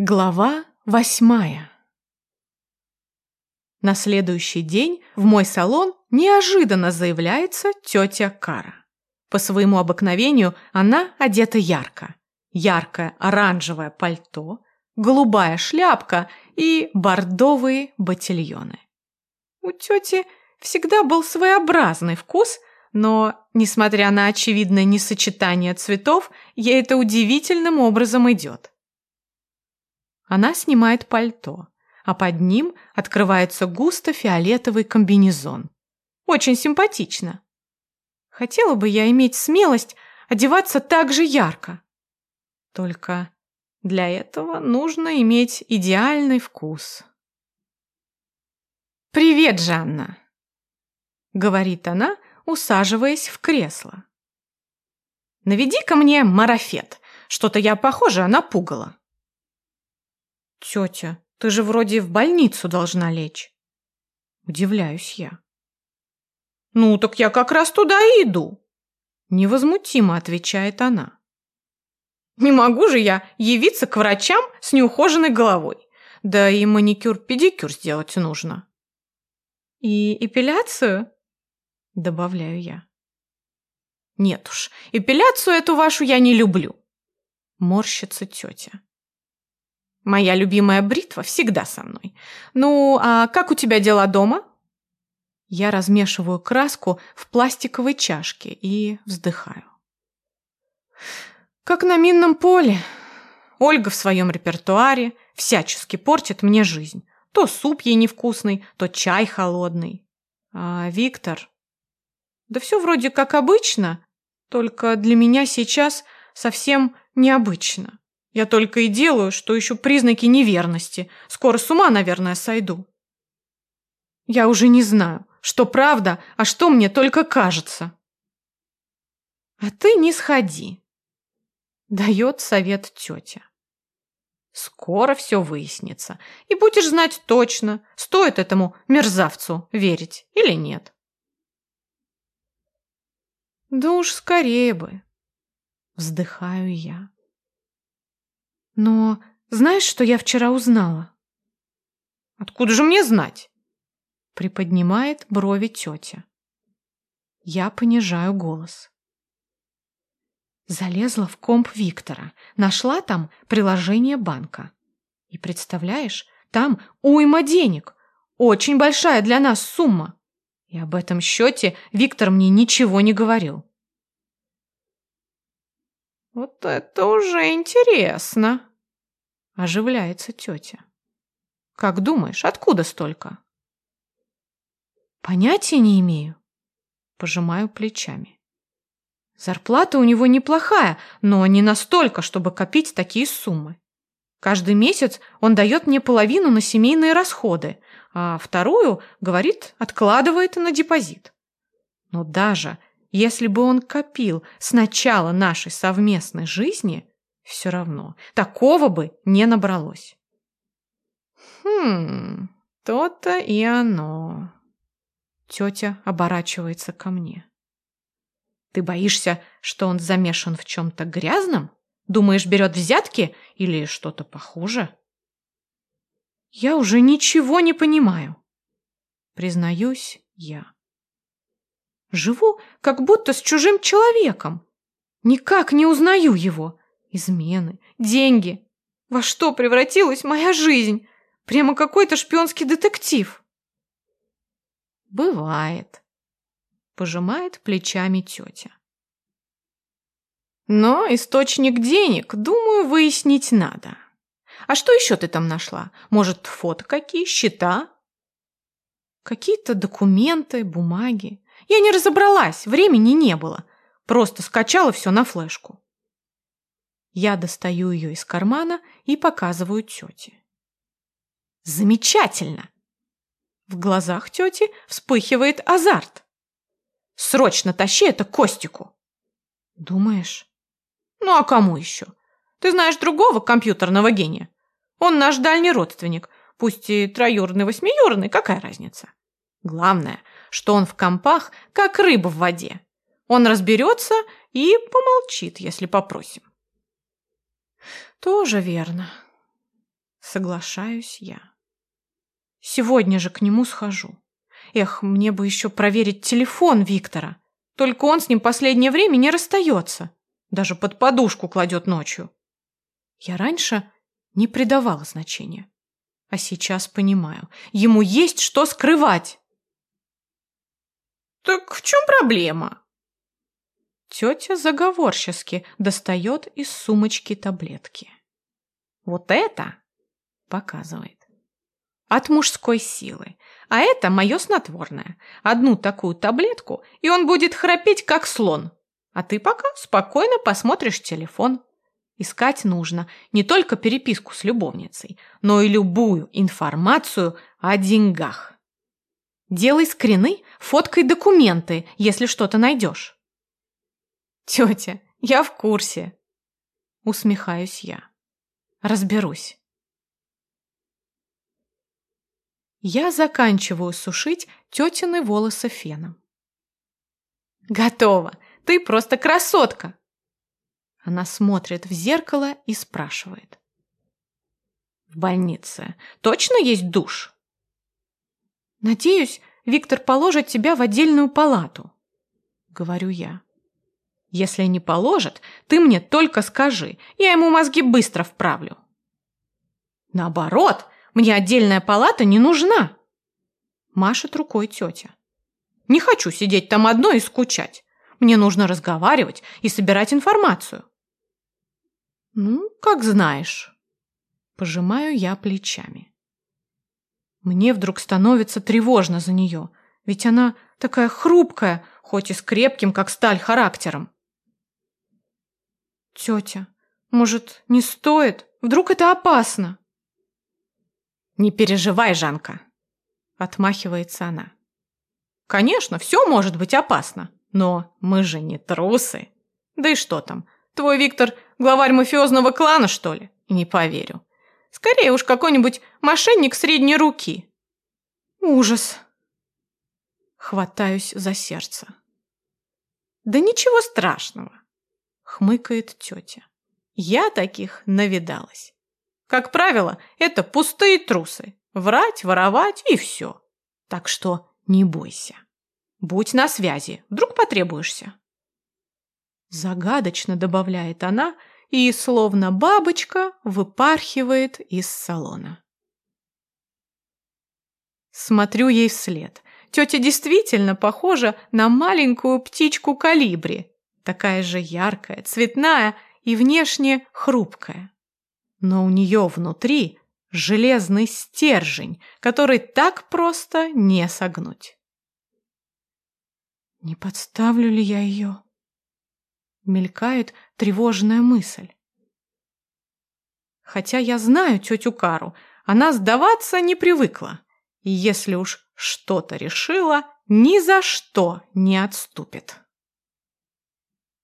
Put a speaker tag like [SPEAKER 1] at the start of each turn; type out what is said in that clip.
[SPEAKER 1] Глава восьмая На следующий день в мой салон неожиданно заявляется тетя Кара. По своему обыкновению она одета ярко. Яркое оранжевое пальто, голубая шляпка и бордовые ботильоны. У тети всегда был своеобразный вкус, но, несмотря на очевидное несочетание цветов, ей это удивительным образом идет. Она снимает пальто, а под ним открывается густо-фиолетовый комбинезон. Очень симпатично. Хотела бы я иметь смелость одеваться так же ярко. Только для этого нужно иметь идеальный вкус. «Привет, Жанна!» — говорит она, усаживаясь в кресло. «Наведи-ка мне марафет. Что-то я похожа на пугало». «Тетя, ты же вроде в больницу должна лечь». Удивляюсь я. «Ну, так я как раз туда и иду», — невозмутимо отвечает она. «Не могу же я явиться к врачам с неухоженной головой. Да и маникюр-педикюр сделать нужно». «И эпиляцию?» — добавляю я. «Нет уж, эпиляцию эту вашу я не люблю», — морщится тетя. Моя любимая бритва всегда со мной. Ну, а как у тебя дела дома? Я размешиваю краску в пластиковой чашке и вздыхаю. Как на минном поле. Ольга в своем репертуаре всячески портит мне жизнь. То суп ей невкусный, то чай холодный. А Виктор... Да все вроде как обычно, только для меня сейчас совсем необычно. Я только и делаю, что ищу признаки неверности. Скоро с ума, наверное, сойду. Я уже не знаю, что правда, а что мне только кажется. А ты не сходи, дает совет тетя. Скоро все выяснится, и будешь знать точно, стоит этому мерзавцу верить или нет. Да уж скорее бы, вздыхаю я. Но знаешь, что я вчера узнала? Откуда же мне знать? Приподнимает брови тетя. Я понижаю голос. Залезла в комп Виктора, нашла там приложение банка. И представляешь, там уйма денег, очень большая для нас сумма. И об этом счете Виктор мне ничего не говорил. Вот это уже интересно, Оживляется тетя. Как думаешь, откуда столько? Понятия не имею. Пожимаю плечами. Зарплата у него неплохая, но не настолько, чтобы копить такие суммы. Каждый месяц он дает мне половину на семейные расходы, а вторую, говорит, откладывает на депозит. Но даже если бы он копил с начала нашей совместной жизни, все равно. Такого бы не набралось. Хм, то-то и оно. Тетя оборачивается ко мне. Ты боишься, что он замешан в чем-то грязном? Думаешь, берет взятки или что-то похуже? Я уже ничего не понимаю. Признаюсь я. Живу как будто с чужим человеком. Никак не узнаю его. Измены, деньги. Во что превратилась моя жизнь? Прямо какой-то шпионский детектив. Бывает. Пожимает плечами тетя. Но источник денег, думаю, выяснить надо. А что еще ты там нашла? Может, фото какие, счета? Какие-то документы, бумаги. Я не разобралась, времени не было. Просто скачала все на флешку. Я достаю ее из кармана и показываю тете. Замечательно! В глазах тети вспыхивает азарт. Срочно тащи это Костику. Думаешь? Ну а кому еще? Ты знаешь другого компьютерного гения? Он наш дальний родственник, пусть и троюродный-восьмиюродный, какая разница? Главное, что он в компах, как рыба в воде. Он разберется и помолчит, если попросим. Тоже верно. Соглашаюсь я. Сегодня же к нему схожу. Эх, мне бы еще проверить телефон Виктора. Только он с ним последнее время не расстается. Даже под подушку кладет ночью. Я раньше не придавала значения. А сейчас понимаю, ему есть что скрывать. Так в чем проблема? Тетя заговорчески достает из сумочки таблетки. Вот это показывает. От мужской силы. А это мое снотворное. Одну такую таблетку, и он будет храпеть, как слон. А ты пока спокойно посмотришь телефон. Искать нужно не только переписку с любовницей, но и любую информацию о деньгах. Делай скрины, фоткай документы, если что-то найдешь. Тетя, я в курсе. Усмехаюсь я. Разберусь. Я заканчиваю сушить тетины волосы феном. Готово. Ты просто красотка. Она смотрит в зеркало и спрашивает. В больнице точно есть душ? Надеюсь, Виктор положит тебя в отдельную палату, говорю я. Если не положит, ты мне только скажи, я ему мозги быстро вправлю. Наоборот, мне отдельная палата не нужна. Машет рукой тетя. Не хочу сидеть там одной и скучать. Мне нужно разговаривать и собирать информацию. Ну, как знаешь. Пожимаю я плечами. Мне вдруг становится тревожно за нее, ведь она такая хрупкая, хоть и с крепким, как сталь, характером. Тетя, может, не стоит? Вдруг это опасно? Не переживай, Жанка, отмахивается она. Конечно, все может быть опасно, но мы же не трусы. Да и что там, твой Виктор главарь мафиозного клана, что ли? Не поверю. Скорее уж какой-нибудь мошенник средней руки. Ужас. Хватаюсь за сердце. Да ничего страшного, хмыкает тетя. Я таких навидалась. Как правило, это пустые трусы. Врать, воровать и все. Так что не бойся. Будь на связи, вдруг потребуешься. Загадочно добавляет она и, словно бабочка, выпархивает из салона. Смотрю ей вслед. Тетя действительно похожа на маленькую птичку калибри. Такая же яркая, цветная и внешне хрупкая. Но у нее внутри железный стержень, который так просто не согнуть. Не подставлю ли я ее? Мелькает тревожная мысль. Хотя я знаю тетю Кару, она сдаваться не привыкла. И если уж что-то решила, ни за что не отступит.